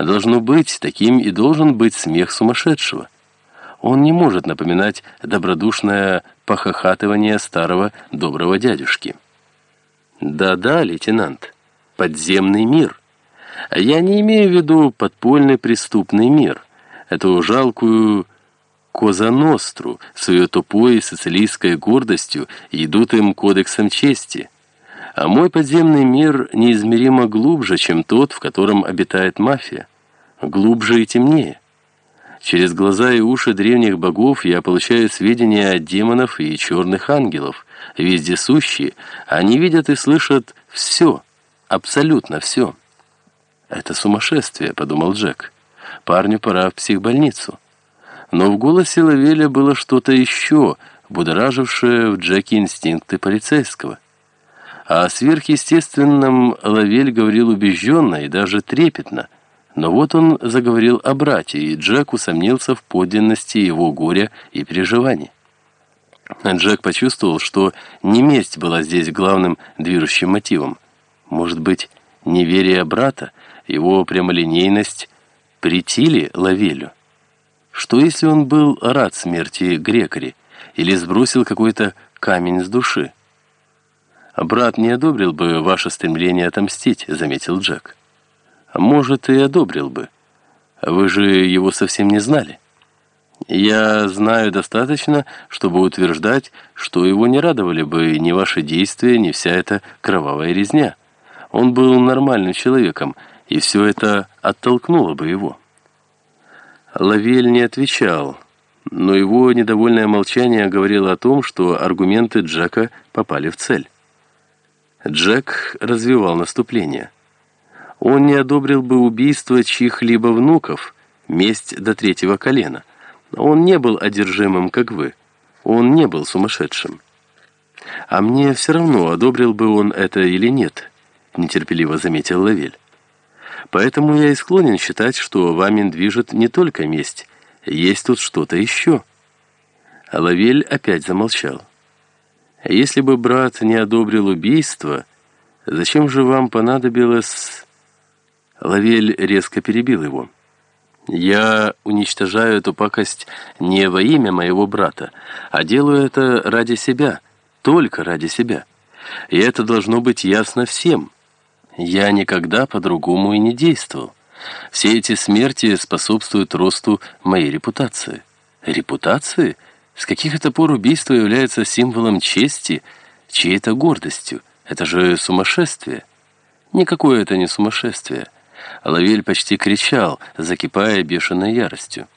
Должно быть, таким и должен быть смех сумасшедшего. Он не может напоминать добродушное похохатывание старого доброго дядюшки. Да-да, лейтенант, подземный мир. Я не имею в виду подпольный преступный мир, эту жалкую Коза-Ностру с ее тупой социалистской гордостью и идутым кодексом чести. А мой подземный мир неизмеримо глубже, чем тот, в котором обитает мафия. Глубже и темнее. Через глаза и уши древних богов я получаю сведения от демонов и черных ангелов, вездесущие. Они видят и слышат все, абсолютно все. «Это сумасшествие», — подумал Джек. «Парню пора в психбольницу». Но в голосе Лавеля было что-то еще, будоражившее в Джеке инстинкты полицейского. О сверхъестественном Лавель говорил убежденно и даже трепетно. Но вот он заговорил о брате, и Джек усомнился в подлинности его горя и переживаний. Джек почувствовал, что не месть была здесь главным движущим мотивом. Может быть, неверие брата, его прямолинейность притили Лавелю? Что если он был рад смерти Грекори или сбросил какой-то камень с души? «Брат не одобрил бы ваше стремление отомстить», — заметил Джек. «Может, и одобрил бы. Вы же его совсем не знали». «Я знаю достаточно, чтобы утверждать, что его не радовали бы ни ваши действия, ни вся эта кровавая резня. Он был нормальным человеком, и все это оттолкнуло бы его». Лавель не отвечал, но его недовольное молчание говорило о том, что аргументы Джека попали в цель. Джек развивал наступление. Он не одобрил бы убийство чьих-либо внуков, месть до третьего колена. Он не был одержимым, как вы. Он не был сумасшедшим. А мне все равно, одобрил бы он это или нет, нетерпеливо заметил Лавель. Поэтому я и склонен считать, что вами движет не только месть, есть тут что-то еще. А Лавель опять замолчал. Если бы брат не одобрил убийство, зачем же вам понадобилось... Лавель резко перебил его. «Я уничтожаю эту пакость не во имя моего брата, а делаю это ради себя, только ради себя. И это должно быть ясно всем». Я никогда по-другому и не действовал. Все эти смерти способствуют росту моей репутации. Репутации? С каких это пор убийство является символом чести, чьей-то гордостью? Это же сумасшествие. Никакое это не сумасшествие. Лавель почти кричал, закипая бешеной яростью.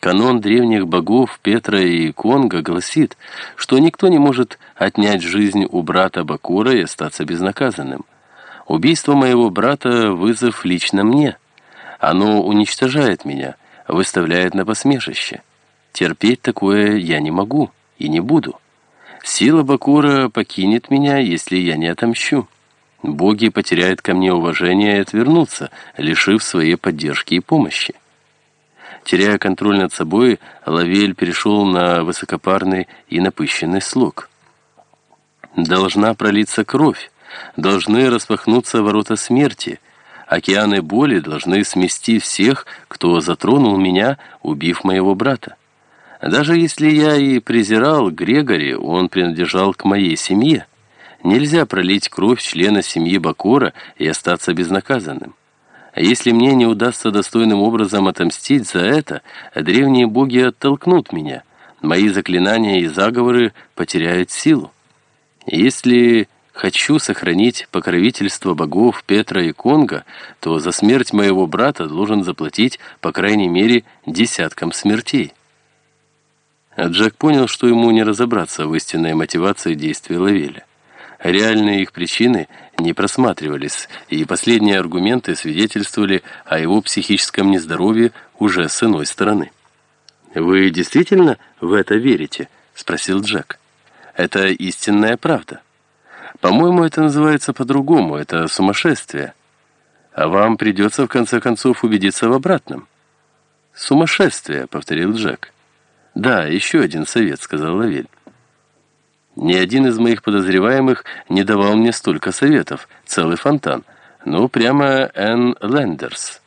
Канон древних богов Петра и Конга гласит, что никто не может отнять жизнь у брата Бакура и остаться безнаказанным. Убийство моего брата — вызов лично мне. Оно уничтожает меня, выставляет на посмешище. Терпеть такое я не могу и не буду. Сила Бакура покинет меня, если я не отомщу. Боги потеряют ко мне уважение и отвернутся, лишив своей поддержки и помощи. Теряя контроль над собой, Лавель перешел на высокопарный и напыщенный слог. «Должна пролиться кровь, должны распахнуться ворота смерти. Океаны боли должны смести всех, кто затронул меня, убив моего брата. Даже если я и презирал Грегори, он принадлежал к моей семье. Нельзя пролить кровь члена семьи Бакора и остаться безнаказанным. А если мне не удастся достойным образом отомстить за это, древние боги оттолкнут меня. Мои заклинания и заговоры потеряют силу. Если хочу сохранить покровительство богов Петра и Конга, то за смерть моего брата должен заплатить по крайней мере десяткам смертей. А Джек понял, что ему не разобраться в истинной мотивации действий Лавеля. Реальные их причины не просматривались, и последние аргументы свидетельствовали о его психическом нездоровье уже с иной стороны. «Вы действительно в это верите?» — спросил Джек. «Это истинная правда». По-моему, это называется по-другому, это сумасшествие. А вам придется, в конце концов, убедиться в обратном. «Сумасшествие», — повторил Джек. «Да, еще один совет», — сказал Лавель. «Ни один из моих подозреваемых не давал мне столько советов, целый фонтан. Ну, прямо Энн Лендерс».